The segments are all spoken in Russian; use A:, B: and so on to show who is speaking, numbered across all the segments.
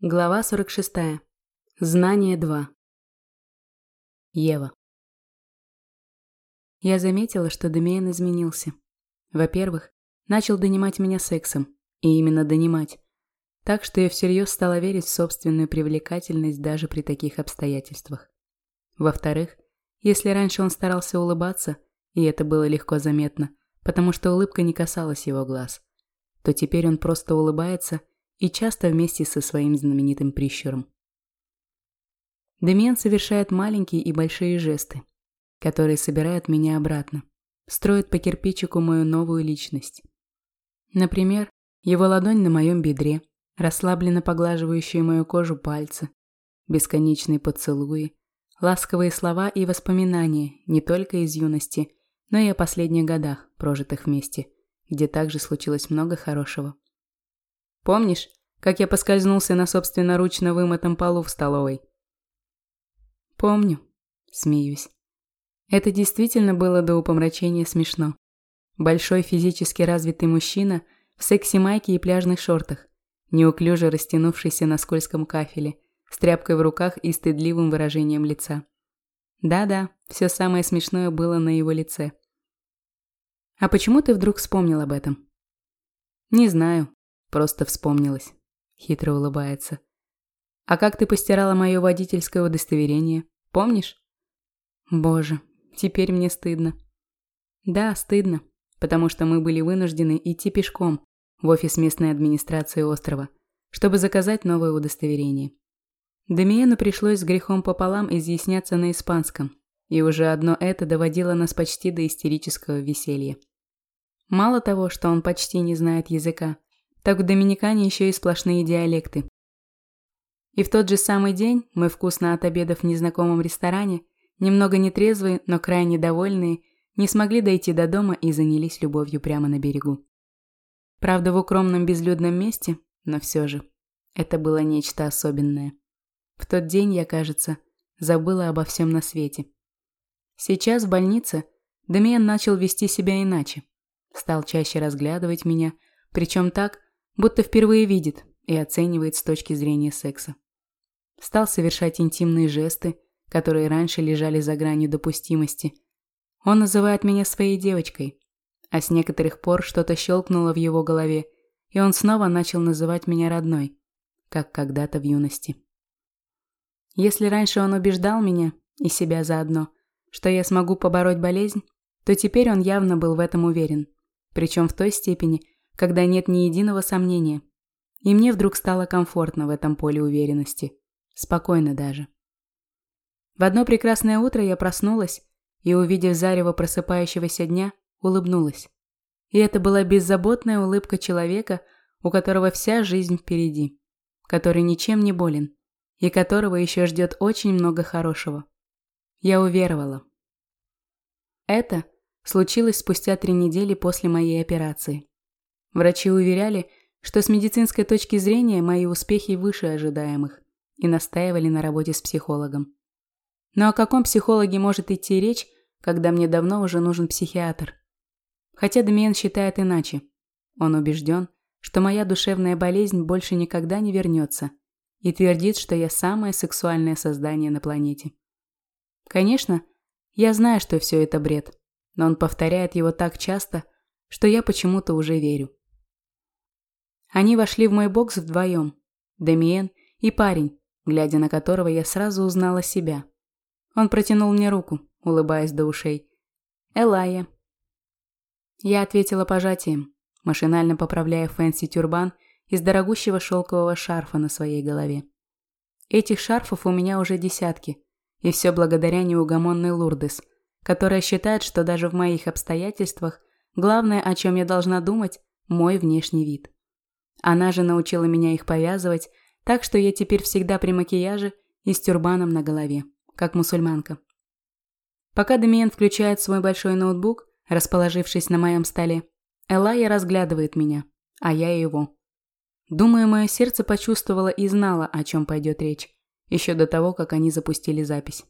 A: Глава 46. Знание 2. Ева. Я заметила, что Демиен изменился. Во-первых, начал донимать меня сексом, и именно донимать. Так что я всерьез стала верить в собственную привлекательность даже при таких обстоятельствах. Во-вторых, если раньше он старался улыбаться, и это было легко заметно, потому что улыбка не касалась его глаз, то теперь он просто улыбается – и часто вместе со своим знаменитым прищуром. Демьян совершает маленькие и большие жесты, которые собирают меня обратно, строят по кирпичику мою новую личность. Например, его ладонь на моем бедре, расслабленно поглаживающие мою кожу пальцы, бесконечные поцелуи, ласковые слова и воспоминания не только из юности, но и о последних годах, прожитых вместе, где также случилось много хорошего. Помнишь, как я поскользнулся на собственноручно вымытом полу в столовой?» «Помню», – смеюсь. Это действительно было до упомрачения смешно. Большой физически развитый мужчина в секси-майке и пляжных шортах, неуклюже растянувшийся на скользком кафеле, с тряпкой в руках и стыдливым выражением лица. Да-да, все самое смешное было на его лице. «А почему ты вдруг вспомнил об этом?» «Не знаю. Просто вспомнилось. Хитро улыбается. А как ты постирала мое водительское удостоверение? Помнишь? Боже, теперь мне стыдно. Да, стыдно, потому что мы были вынуждены идти пешком в офис местной администрации острова, чтобы заказать новое удостоверение. Демиену пришлось с грехом пополам изъясняться на испанском, и уже одно это доводило нас почти до истерического веселья. Мало того, что он почти не знает языка, так в Доминикане еще и сплошные диалекты. И в тот же самый день мы вкусно от обедов в незнакомом ресторане, немного нетрезвые, но крайне довольные, не смогли дойти до дома и занялись любовью прямо на берегу. Правда, в укромном безлюдном месте, но все же. Это было нечто особенное. В тот день я, кажется, забыла обо всем на свете. Сейчас в больнице Дамиан начал вести себя иначе. Стал чаще разглядывать меня, причем так, будто впервые видит и оценивает с точки зрения секса. Стал совершать интимные жесты, которые раньше лежали за гранью допустимости. Он называет меня своей девочкой, а с некоторых пор что-то щелкнуло в его голове, и он снова начал называть меня родной, как когда-то в юности. Если раньше он убеждал меня, и себя заодно, что я смогу побороть болезнь, то теперь он явно был в этом уверен, причем в той степени, когда нет ни единого сомнения. И мне вдруг стало комфортно в этом поле уверенности. Спокойно даже. В одно прекрасное утро я проснулась и, увидев зарево просыпающегося дня, улыбнулась. И это была беззаботная улыбка человека, у которого вся жизнь впереди, который ничем не болен и которого еще ждет очень много хорошего. Я уверовала. Это случилось спустя три недели после моей операции. Врачи уверяли, что с медицинской точки зрения мои успехи выше ожидаемых и настаивали на работе с психологом. Но о каком психологе может идти речь, когда мне давно уже нужен психиатр? Хотя Демиен считает иначе. Он убежден, что моя душевная болезнь больше никогда не вернется и твердит, что я самое сексуальное создание на планете. Конечно, я знаю, что все это бред, но он повторяет его так часто, что я почему-то уже верю. Они вошли в мой бокс вдвоем. Демиен и парень, глядя на которого я сразу узнала себя. Он протянул мне руку, улыбаясь до ушей. «Элая». Я ответила пожатием, машинально поправляя fancy тюрбан из дорогущего шелкового шарфа на своей голове. Этих шарфов у меня уже десятки, и все благодаря неугомонной Лурдес, которая считает, что даже в моих обстоятельствах главное, о чем я должна думать, мой внешний вид. Она же научила меня их повязывать, так что я теперь всегда при макияже и с тюрбаном на голове, как мусульманка. Пока Демиен включает свой большой ноутбук, расположившись на моем столе, Элая разглядывает меня, а я его. Думаю, мое сердце почувствовало и знало, о чем пойдет речь, еще до того, как они запустили запись.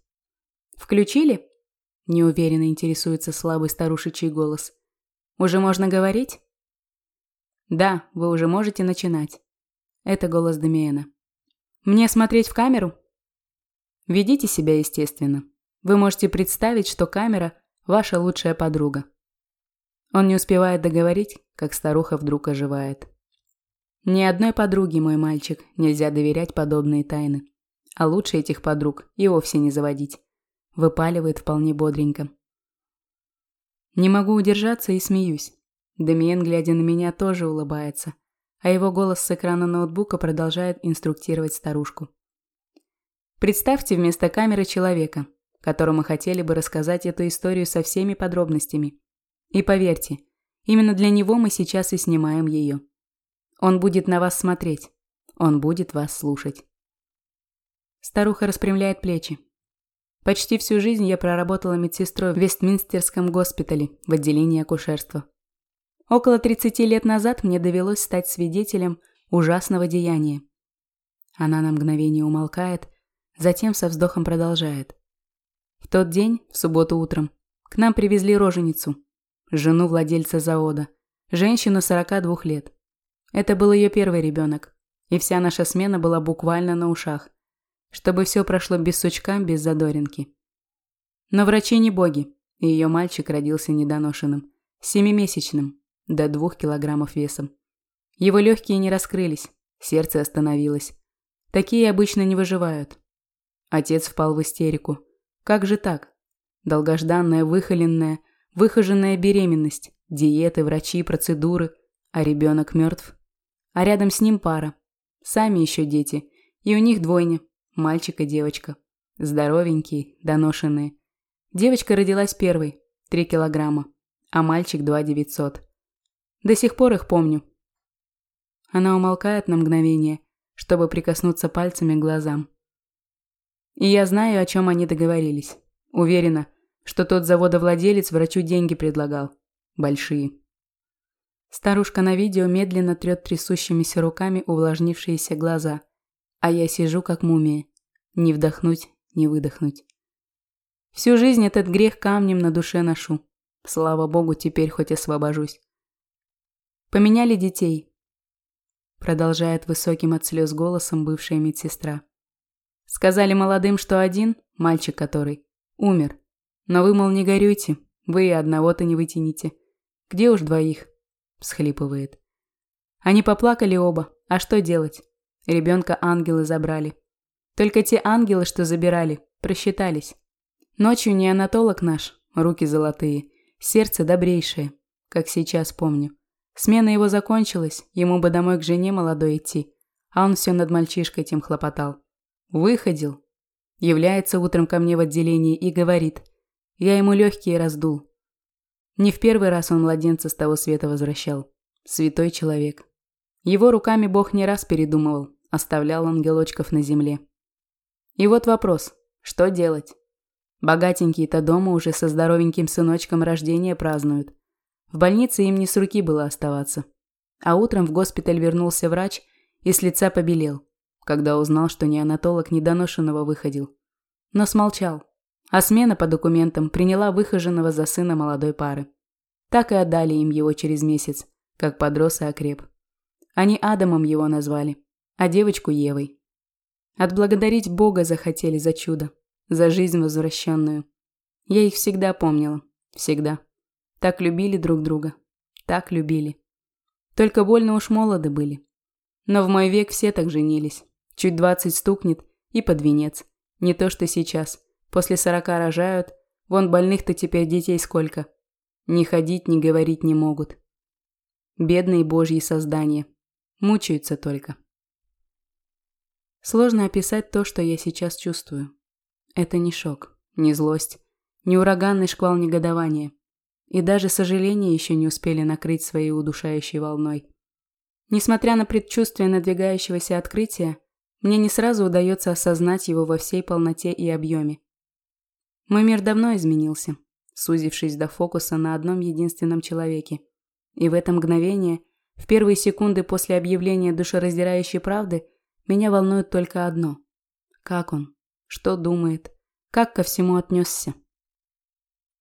A: «Включили?» – неуверенно интересуется слабый старушечий голос. «Уже можно говорить?» «Да, вы уже можете начинать». Это голос Демиена. Мне смотреть в камеру? Ведите себя естественно. Вы можете представить, что камера – ваша лучшая подруга. Он не успевает договорить, как старуха вдруг оживает. Ни одной подруге, мой мальчик, нельзя доверять подобные тайны. А лучше этих подруг и вовсе не заводить. Выпаливает вполне бодренько. Не могу удержаться и смеюсь. Демиен, глядя на меня, тоже улыбается, а его голос с экрана ноутбука продолжает инструктировать старушку. Представьте вместо камеры человека, которому хотели бы рассказать эту историю со всеми подробностями. И поверьте, именно для него мы сейчас и снимаем ее. Он будет на вас смотреть. Он будет вас слушать. Старуха распрямляет плечи. Почти всю жизнь я проработала медсестрой в Вестминстерском госпитале в отделении акушерства. Около 30 лет назад мне довелось стать свидетелем ужасного деяния. Она на мгновение умолкает, затем со вздохом продолжает. В тот день, в субботу утром, к нам привезли роженицу, жену владельца завода, женщину 42 лет. Это был ее первый ребенок, и вся наша смена была буквально на ушах, чтобы все прошло без сучка, без задоринки. Но врачи не боги, и ее мальчик родился недоношенным, семимесячным, до двух килограммов весом. Его легкие не раскрылись, сердце остановилось. Такие обычно не выживают. Отец впал в истерику. Как же так? Долгожданная, выхоленная, выхоженная беременность, диеты, врачи, процедуры, а ребенок мертв. А рядом с ним пара. Сами еще дети. И у них двойня. Мальчик и девочка. Здоровенькие, доношенные. Девочка родилась первой. Три килограмма. А мальчик два девятьсот. До сих пор их помню. Она умолкает на мгновение, чтобы прикоснуться пальцами к глазам. И я знаю, о чем они договорились. Уверена, что тот заводовладелец врачу деньги предлагал. Большие. Старушка на видео медленно трет трясущимися руками увлажнившиеся глаза, а я сижу как мумия. Не вдохнуть, не выдохнуть. Всю жизнь этот грех камнем на душе ношу. Слава богу, теперь хоть освобожусь. Поменяли детей. Продолжает высоким от слез голосом бывшая медсестра. Сказали молодым, что один, мальчик который, умер. Но вы, мол, не горюйте, вы и одного-то не вытяните. Где уж двоих? всхлипывает. Они поплакали оба. А что делать? Ребенка ангелы забрали. Только те ангелы, что забирали, просчитались. Ночью неонатолог наш, руки золотые, сердце добрейшее, как сейчас помню. Смена его закончилась, ему бы домой к жене молодой идти, а он все над мальчишкой тем хлопотал. Выходил. Является утром ко мне в отделении и говорит. Я ему легкие раздул. Не в первый раз он младенца с того света возвращал. Святой человек. Его руками Бог не раз передумывал, оставлял ангелочков на земле. И вот вопрос, что делать? Богатенькие-то дома уже со здоровеньким сыночком рождения празднуют. В больнице им не с руки было оставаться. А утром в госпиталь вернулся врач и с лица побелел, когда узнал, что неонатолог недоношенного выходил. Но смолчал, а смена по документам приняла выхоженного за сына молодой пары. Так и отдали им его через месяц, как подрос и окреп. Они Адамом его назвали, а девочку Евой. Отблагодарить Бога захотели за чудо, за жизнь возвращенную. Я их всегда помнила, всегда. Так любили друг друга, так любили. Только больно уж молоды были. Но в мой век все так женились. Чуть двадцать стукнет и под венец. Не то что сейчас – После сорока рожают. Вон больных-то теперь детей сколько. Ни ходить, ни говорить не могут. Бедные божьи создания. Мучаются только. Сложно описать то, что я сейчас чувствую. Это не шок, не злость, не ураганный шквал негодования. И даже сожаления еще не успели накрыть своей удушающей волной. Несмотря на предчувствие надвигающегося открытия, мне не сразу удается осознать его во всей полноте и объеме. Мой мир давно изменился, сузившись до фокуса на одном единственном человеке. И в это мгновение, в первые секунды после объявления душераздирающей правды, меня волнует только одно. Как он? Что думает? Как ко всему отнесся?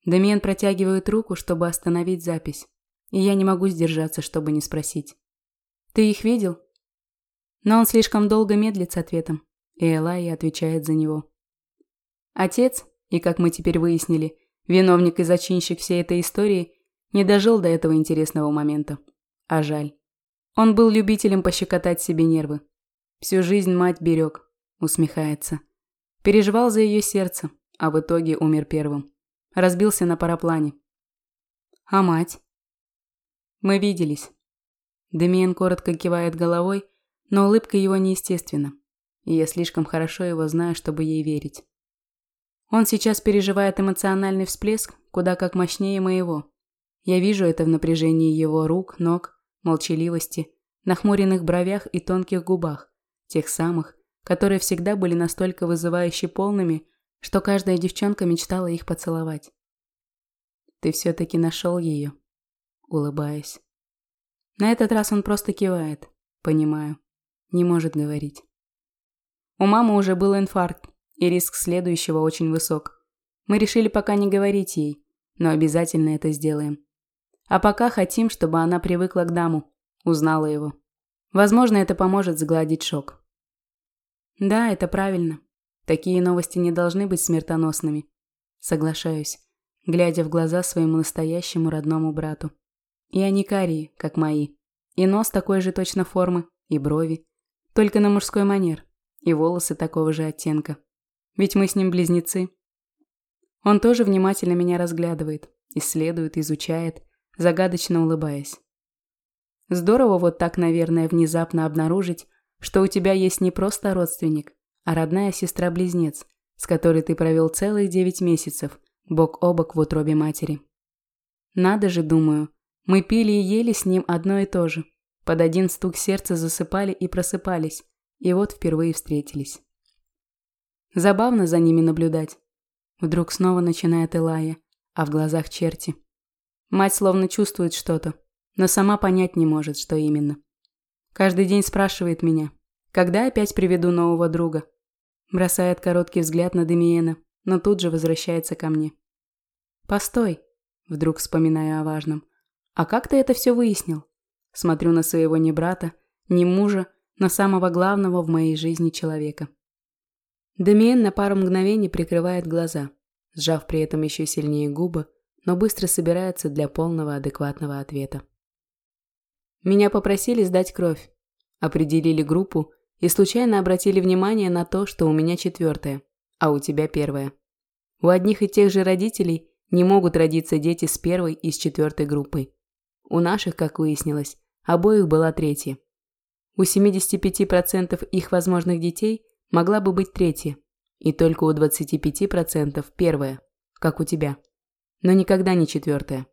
A: Демиен протягивает руку, чтобы остановить запись. И я не могу сдержаться, чтобы не спросить. «Ты их видел?» Но он слишком долго медлит с ответом, и Элайя отвечает за него. Отец, и как мы теперь выяснили, виновник и зачинщик всей этой истории, не дожил до этого интересного момента. А жаль. Он был любителем пощекотать себе нервы. Всю жизнь мать берег, усмехается. Переживал за ее сердце, а в итоге умер первым. Разбился на параплане. А мать? Мы виделись. Демиен коротко кивает головой, но улыбка его неестественна, и я слишком хорошо его знаю, чтобы ей верить. Он сейчас переживает эмоциональный всплеск, куда как мощнее моего. Я вижу это в напряжении его рук, ног, молчаливости, нахмуренных бровях и тонких губах, тех самых, которые всегда были настолько вызывающе полными, что каждая девчонка мечтала их поцеловать. «Ты все-таки нашел ее?» Улыбаясь. На этот раз он просто кивает. Понимаю. Не может говорить. У мамы уже был инфаркт, и риск следующего очень высок. Мы решили пока не говорить ей, но обязательно это сделаем. А пока хотим, чтобы она привыкла к даму, узнала его. Возможно, это поможет сгладить шок. Да, это правильно. Такие новости не должны быть смертоносными. Соглашаюсь, глядя в глаза своему настоящему родному брату. И они карие, как мои. И нос такой же точно формы, и брови. Только на мужской манер. И волосы такого же оттенка. Ведь мы с ним близнецы. Он тоже внимательно меня разглядывает, исследует, изучает, загадочно улыбаясь. Здорово вот так, наверное, внезапно обнаружить, что у тебя есть не просто родственник, а родная сестра-близнец, с которой ты провел целых девять месяцев, бок о бок в утробе матери. Надо же, думаю, мы пили и ели с ним одно и то же. Под один стук сердца засыпали и просыпались, и вот впервые встретились. Забавно за ними наблюдать. Вдруг снова начинает Элая, а в глазах черти. Мать словно чувствует что-то, но сама понять не может, что именно. Каждый день спрашивает меня, когда опять приведу нового друга. Бросает короткий взгляд на Демиена, но тут же возвращается ко мне. «Постой», – вдруг вспоминаю о важном. «А как ты это все выяснил?» Смотрю на своего не брата, не мужа, но самого главного в моей жизни человека. Демиен на пару мгновений прикрывает глаза, сжав при этом еще сильнее губы, но быстро собирается для полного адекватного ответа. Меня попросили сдать кровь. Определили группу и случайно обратили внимание на то, что у меня четвертая, а у тебя первая. У одних и тех же родителей не могут родиться дети с первой и с четвертой группой. У наших, как выяснилось, обоих была третья. У 75% их возможных детей могла бы быть третья, и только у 25% первая, как у тебя. Но никогда не четвертая.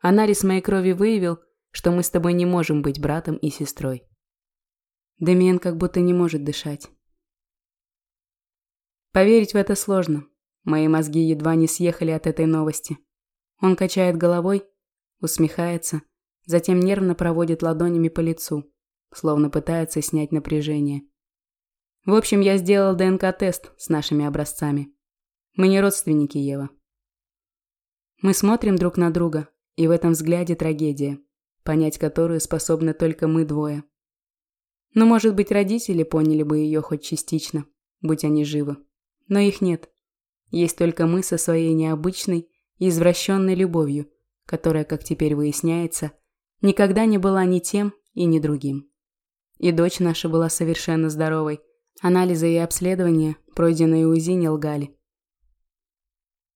A: Анализ моей крови выявил, что мы с тобой не можем быть братом и сестрой. Демиен как будто не может дышать. Поверить в это сложно. Мои мозги едва не съехали от этой новости. Он качает головой, усмехается, затем нервно проводит ладонями по лицу, словно пытается снять напряжение. В общем, я сделал ДНК-тест с нашими образцами. Мы не родственники, Ева. Мы смотрим друг на друга, и в этом взгляде трагедия понять которую способны только мы двое. Но, может быть, родители поняли бы ее хоть частично, будь они живы. Но их нет. Есть только мы со своей необычной и извращенной любовью, которая, как теперь выясняется, никогда не была ни тем и ни другим. И дочь наша была совершенно здоровой. Анализы и обследования, пройденные УЗИ, не лгали.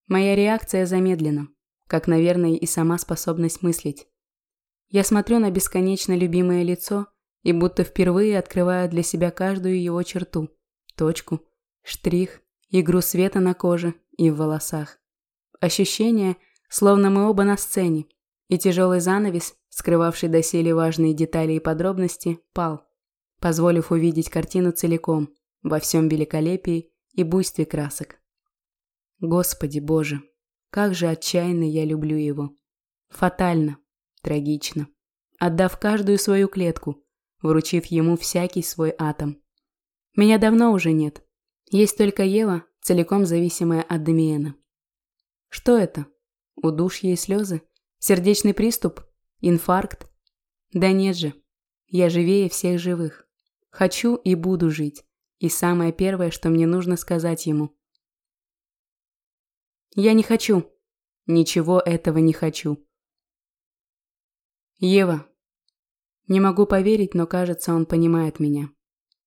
A: Моя реакция замедлена, как, наверное, и сама способность мыслить. Я смотрю на бесконечно любимое лицо и будто впервые открываю для себя каждую его черту, точку, штрих, игру света на коже и в волосах. Ощущение, словно мы оба на сцене, и тяжелый занавес, скрывавший доселе важные детали и подробности, пал, позволив увидеть картину целиком, во всем великолепии и буйстве красок. Господи Боже, как же отчаянно я люблю его. Фатально, Трагично. Отдав каждую свою клетку, вручив ему всякий свой атом. Меня давно уже нет. Есть только Ева, целиком зависимая от Демиена. Что это? Удушье и слезы? Сердечный приступ? Инфаркт? Да нет же. Я живее всех живых. Хочу и буду жить. И самое первое, что мне нужно сказать ему. Я не хочу. Ничего этого не хочу. Ева. Не могу поверить, но кажется, он понимает меня.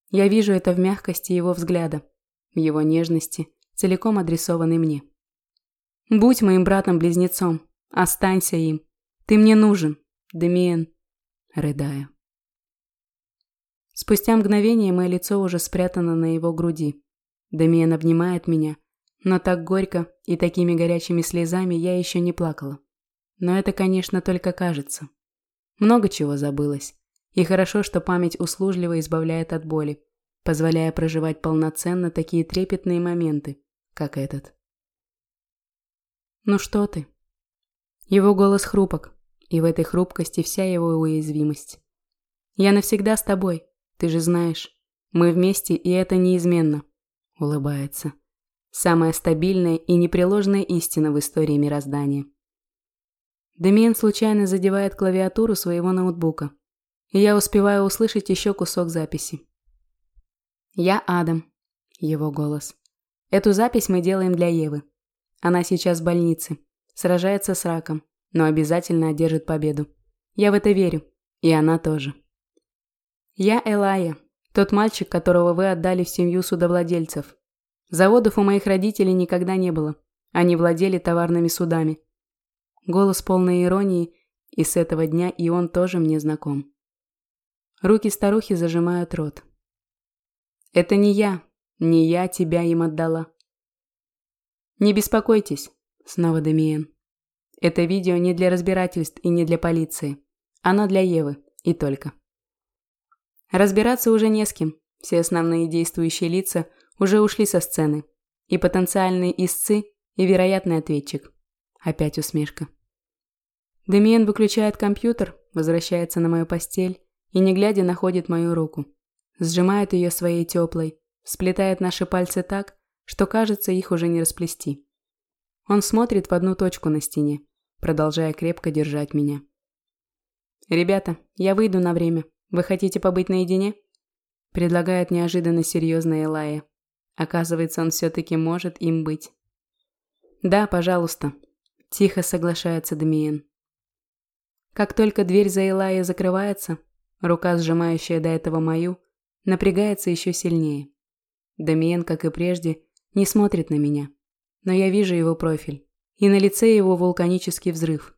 A: Я вижу это в мягкости его взгляда, в его нежности, целиком адресованной мне. Будь моим братом-близнецом. Останься им. Ты мне нужен, Демиен. Рыдая. Спустя мгновение мое лицо уже спрятано на его груди. Демиен обнимает меня, но так горько и такими горячими слезами я еще не плакала. Но это, конечно, только кажется. Много чего забылось. И хорошо, что память услужливо избавляет от боли, позволяя проживать полноценно такие трепетные моменты, как этот. «Ну что ты?» Его голос хрупок, и в этой хрупкости вся его уязвимость. «Я навсегда с тобой, ты же знаешь. Мы вместе, и это неизменно», — улыбается. Самая стабильная и непреложная истина в истории мироздания. Демиен случайно задевает клавиатуру своего ноутбука, и я успеваю услышать еще кусок записи. «Я Адам», — его голос. «Эту запись мы делаем для Евы. Она сейчас в больнице, сражается с раком, но обязательно одержит победу. Я в это верю, и она тоже». «Я Элая, тот мальчик, которого вы отдали в семью судовладельцев. Заводов у моих родителей никогда не было. Они владели товарными судами. Голос полной иронии, и с этого дня и он тоже мне знаком. Руки старухи зажимают рот. «Это не я, не я тебя им отдала». «Не беспокойтесь», — снова Демиен. «Это видео не для разбирательств и не для полиции. Оно для Евы, и только». Разбираться уже не с кем. Все основные действующие лица уже ушли со сцены. И потенциальные истцы, и вероятный ответчик. Опять усмешка. Демиен выключает компьютер, возвращается на мою постель и, не глядя, находит мою руку. Сжимает ее своей теплой, сплетает наши пальцы так, что кажется их уже не расплести. Он смотрит в одну точку на стене, продолжая крепко держать меня. «Ребята, я выйду на время. Вы хотите побыть наедине?» Предлагает неожиданно серьезная Элая. Оказывается, он все-таки может им быть. «Да, пожалуйста», – тихо соглашается Дамиен. Как только дверь за Элайей закрывается, рука, сжимающая до этого мою, напрягается еще сильнее. Дамиен, как и прежде, не смотрит на меня, но я вижу его профиль, и на лице его вулканический взрыв.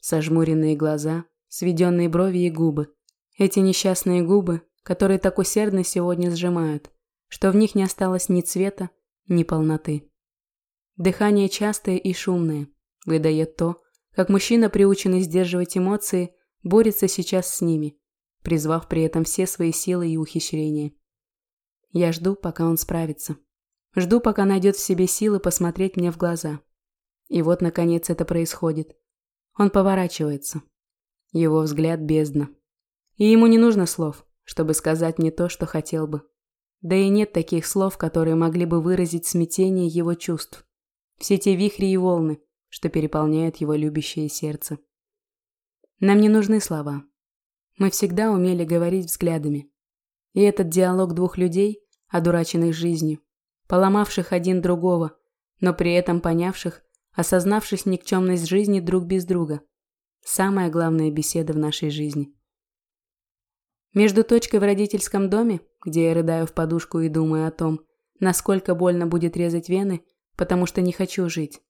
A: Сожмуренные глаза, сведенные брови и губы. Эти несчастные губы, которые так усердно сегодня сжимают – что в них не осталось ни цвета, ни полноты. Дыхание частое и шумное, выдает то, как мужчина, приученный сдерживать эмоции, борется сейчас с ними, призвав при этом все свои силы и ухищрения. Я жду, пока он справится. Жду, пока найдет в себе силы посмотреть мне в глаза. И вот, наконец, это происходит. Он поворачивается. Его взгляд бездна. И ему не нужно слов, чтобы сказать мне то, что хотел бы. Да и нет таких слов, которые могли бы выразить смятение его чувств. Все те вихри и волны, что переполняют его любящее сердце. Нам не нужны слова. Мы всегда умели говорить взглядами. И этот диалог двух людей, одураченных жизнью, поломавших один другого, но при этом понявших, осознавших никчемность жизни друг без друга. Самая главная беседа в нашей жизни. Между точкой в родительском доме, где я рыдаю в подушку и думаю о том, насколько больно будет резать вены, потому что не хочу жить.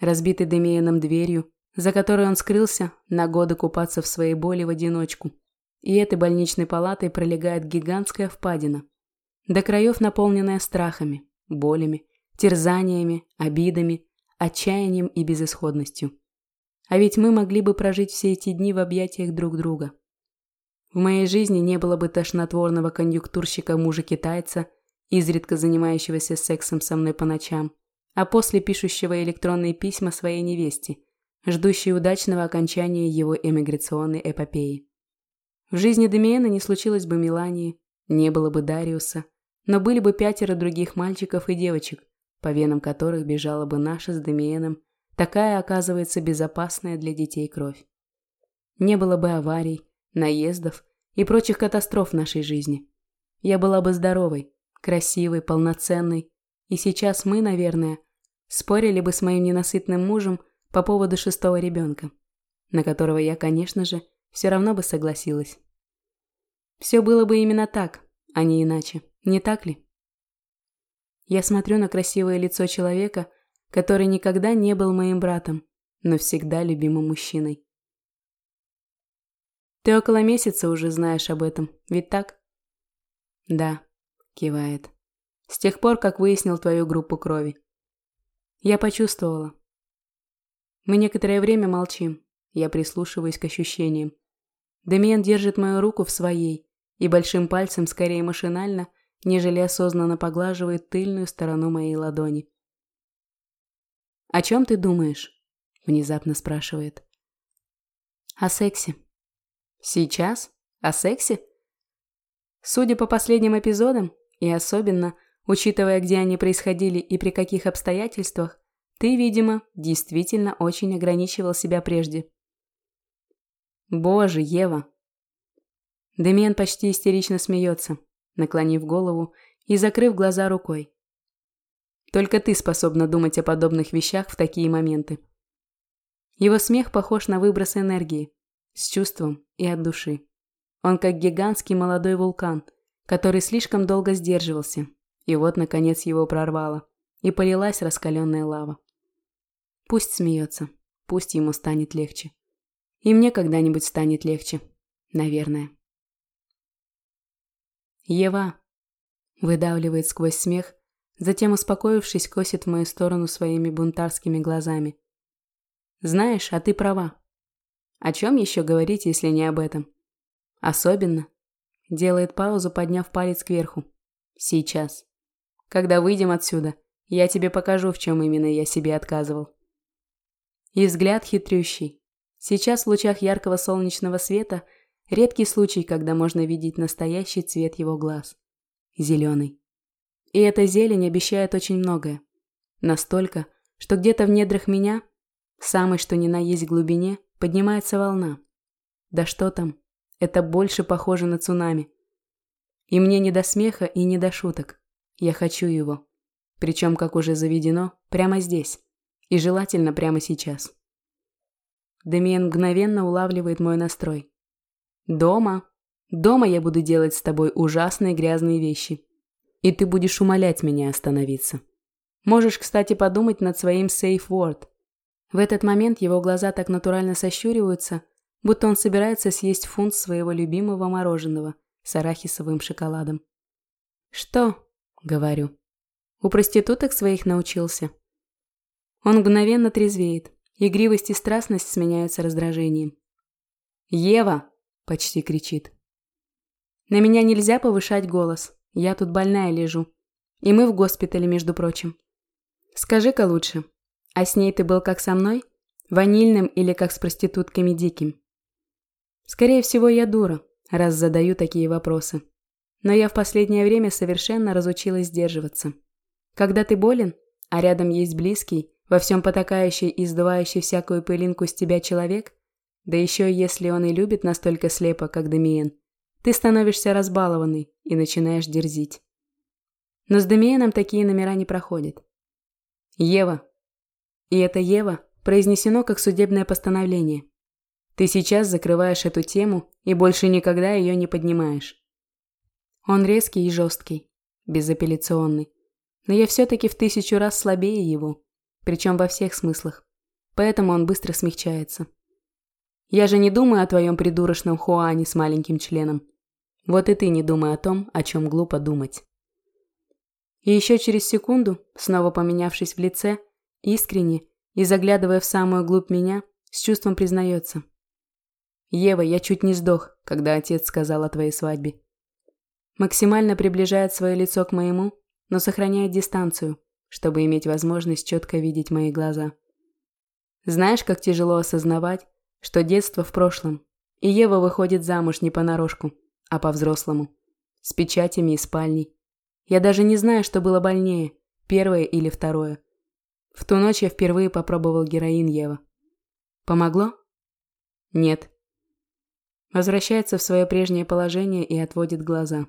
A: Разбитый Демиеном дверью, за которой он скрылся, на годы купаться в своей боли в одиночку. И этой больничной палатой пролегает гигантская впадина, до краев наполненная страхами, болями, терзаниями, обидами, отчаянием и безысходностью. А ведь мы могли бы прожить все эти дни в объятиях друг друга – в моей жизни не было бы тошнотворного конъюнктурщика мужа-китайца, изредка занимающегося сексом со мной по ночам, а после пишущего электронные письма своей невесте, ждущей удачного окончания его эмиграционной эпопеи. В жизни Демиена не случилось бы Мелании, не было бы Дариуса, но были бы пятеро других мальчиков и девочек, по венам которых бежала бы наша с Демиеном, такая, оказывается, безопасная для детей кровь. Не было бы аварий, наездов и прочих катастроф в нашей жизни. Я была бы здоровой, красивый, полноценный. И сейчас мы, наверное, спорили бы с моим ненасытным мужем по поводу шестого ребенка, на которого я, конечно же, все равно бы согласилась. Все было бы именно так, а не иначе, не так ли? Я смотрю на красивое лицо человека, который никогда не был моим братом, но всегда любимым мужчиной. Ты около месяца уже знаешь об этом, ведь так? Да, кивает. С тех пор, как выяснил твою группу крови. Я почувствовала. Мы некоторое время молчим. Я прислушиваюсь к ощущениям. Демиан держит мою руку в своей и большим пальцем, скорее машинально, нежели осознанно поглаживает тыльную сторону моей ладони. «О чем ты думаешь?» – внезапно спрашивает. «О сексе», Сейчас? О сексе? Судя по последним эпизодам, и особенно, учитывая, где они происходили и при каких обстоятельствах, ты, видимо, действительно очень ограничивал себя прежде. Боже, Ева! Демиан почти истерично смеется, наклонив голову и закрыв глаза рукой. Только ты способна думать о подобных вещах в такие моменты. Его смех похож на выброс энергии, с чувством и от души. Он как гигантский молодой вулкан, который слишком долго сдерживался, и вот, наконец, его прорвало, и полилась раскаленная лава. Пусть смеется, пусть ему станет легче. И мне когда-нибудь станет легче, наверное. «Ева!» – выдавливает сквозь смех, затем, успокоившись, косит в мою сторону своими бунтарскими глазами. «Знаешь, а ты права. О чем еще говорить, если не об этом? Особенно. Делает паузу, подняв палец кверху. Сейчас. Когда выйдем отсюда, я тебе покажу, в чем именно я себе отказывал. И взгляд хитрющий. Сейчас в лучах яркого солнечного света редкий случай, когда можно видеть настоящий цвет его глаз. Зеленый. И эта зелень обещает очень многое. Настолько, что где-то в недрах меня, самой что ни на есть глубине, Поднимается волна. Да что там, это больше похоже на цунами. И мне не до смеха и не до шуток. Я хочу его. Причем, как уже заведено, прямо здесь. И желательно прямо сейчас. Демиен мгновенно улавливает мой настрой. Дома. Дома я буду делать с тобой ужасные грязные вещи. И ты будешь умолять меня остановиться. Можешь, кстати, подумать над своим word. В этот момент его глаза так натурально сощуриваются, будто он собирается съесть фунт своего любимого мороженого с арахисовым шоколадом. «Что?» – говорю. «У проституток своих научился». Он мгновенно трезвеет. Игривость и страстность сменяются раздражением. «Ева!» – почти кричит. «На меня нельзя повышать голос. Я тут больная лежу. И мы в госпитале, между прочим. Скажи-ка лучше, а с ней ты был как со мной? Ванильным или как с проститутками диким? Скорее всего, я дура, раз задаю такие вопросы. Но я в последнее время совершенно разучилась сдерживаться. Когда ты болен, а рядом есть близкий, во всем потакающий и сдувающий всякую пылинку с тебя человек, да еще если он и любит настолько слепо, как Демиен, ты становишься разбалованный и начинаешь дерзить. Но с Демиеном такие номера не проходят. «Ева, и это Ева произнесено как судебное постановление. Ты сейчас закрываешь эту тему и больше никогда ее не поднимаешь. Он резкий и жесткий, безапелляционный. Но я все-таки в тысячу раз слабее его, причем во всех смыслах. Поэтому он быстро смягчается. Я же не думаю о твоем придурочном Хуане с маленьким членом. Вот и ты не думай о том, о чем глупо думать. И еще через секунду, снова поменявшись в лице, Искренне и заглядывая в самую глубь меня, с чувством признается. «Ева, я чуть не сдох, когда отец сказал о твоей свадьбе». Максимально приближает свое лицо к моему, но сохраняет дистанцию, чтобы иметь возможность четко видеть мои глаза. Знаешь, как тяжело осознавать, что детство в прошлом, и Ева выходит замуж не понарошку, а по-взрослому, с печатями и спальней. Я даже не знаю, что было больнее, первое или второе. В ту ночь я впервые попробовал героин Ева. Помогло? Нет. Возвращается в свое прежнее положение и отводит глаза.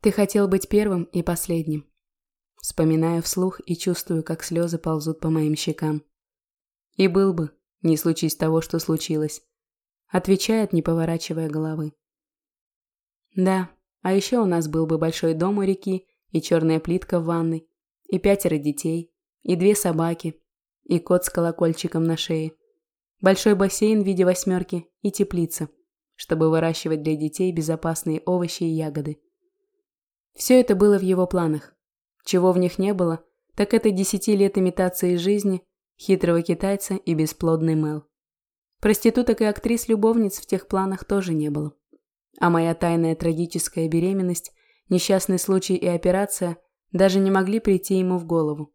A: Ты хотел быть первым и последним. Вспоминаю вслух и чувствую, как слезы ползут по моим щекам. И был бы, не случись того, что случилось. Отвечает, не поворачивая головы. Да, а еще у нас был бы большой дом у реки, и черная плитка в ванной, и пятеро детей, и две собаки, и кот с колокольчиком на шее, большой бассейн в виде восьмерки и теплица, чтобы выращивать для детей безопасные овощи и ягоды. Все это было в его планах. Чего в них не было, так это десяти лет имитации жизни, хитрого китайца и бесплодный Мел. Проституток и актрис-любовниц в тех планах тоже не было. А моя тайная трагическая беременность, несчастный случай и операция даже не могли прийти ему в голову.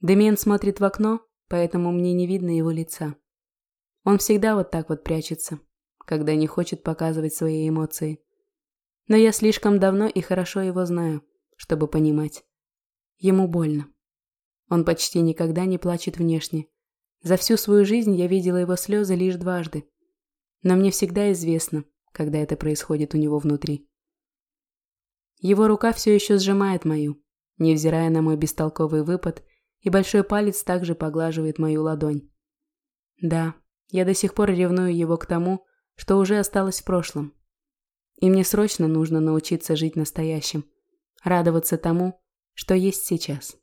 A: Демиан смотрит в окно, поэтому мне не видно его лица. Он всегда вот так вот прячется, когда не хочет показывать свои эмоции. Но я слишком давно и хорошо его знаю, чтобы понимать. Ему больно. Он почти никогда не плачет внешне. За всю свою жизнь я видела его слезы лишь дважды. Но мне всегда известно, когда это происходит у него внутри. Его рука все еще сжимает мою, невзирая на мой бестолковый выпад, и большой палец также поглаживает мою ладонь. Да, я до сих пор ревную его к тому, что уже осталось в прошлом. И мне срочно нужно научиться жить настоящим, радоваться тому, что есть сейчас.